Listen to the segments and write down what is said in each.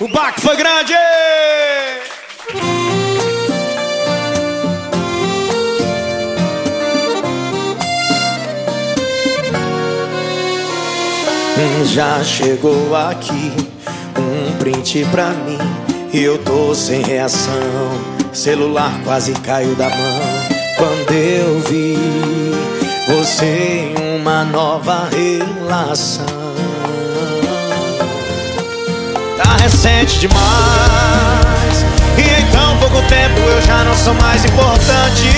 O baque foi grande! Já chegou aqui um print pra mim e eu tô sem reação. Celular quase caiu da mão quando eu vi você em uma nova relação. Recente demais e em tão pouco tempo eu já não sou mais importante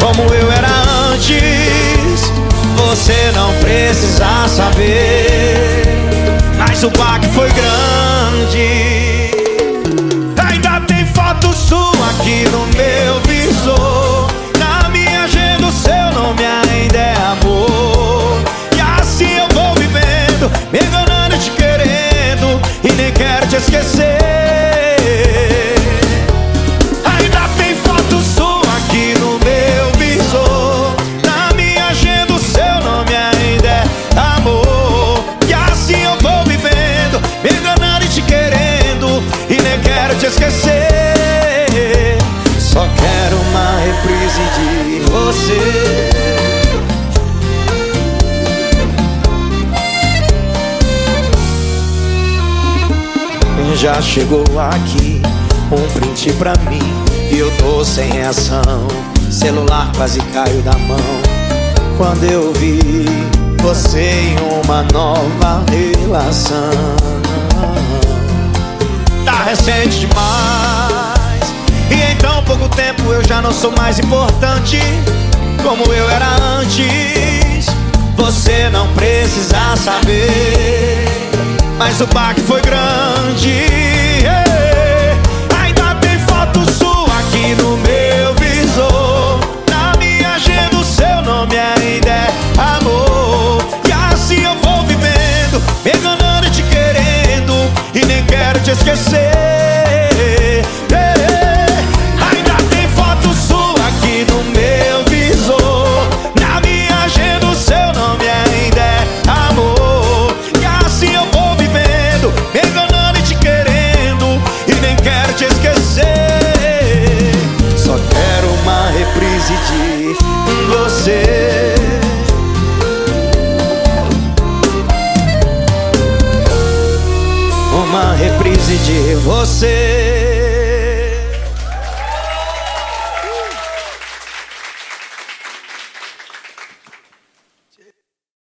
como eu era antes. Você não precisa saber, mas o baque foi grande. Ainda tem foto sua aqui no meu Ainda tem foto sua aqui no meu visor. Na minha agenda o seu nome ainda é amor. E assim eu vou vivendo, me enganando e te querendo, e nem quero te esquecer. Só quero uma reprise de você. Já chegou aqui um print pra mim e eu tô sem reação. Celular quase caiu da mão quando eu vi você em uma nova relação. Tá recente demais e em tão pouco tempo eu já não sou mais importante como eu era antes. Você não precisa saber, mas o baque foi grande. Hey, Ainda tem foto sua aqui no meu visor. Na minha agenda seu nome ainda é amor. E assim eu vou vivendo, me enganando e te querendo, e nem quero te esquecer. Reprise de você.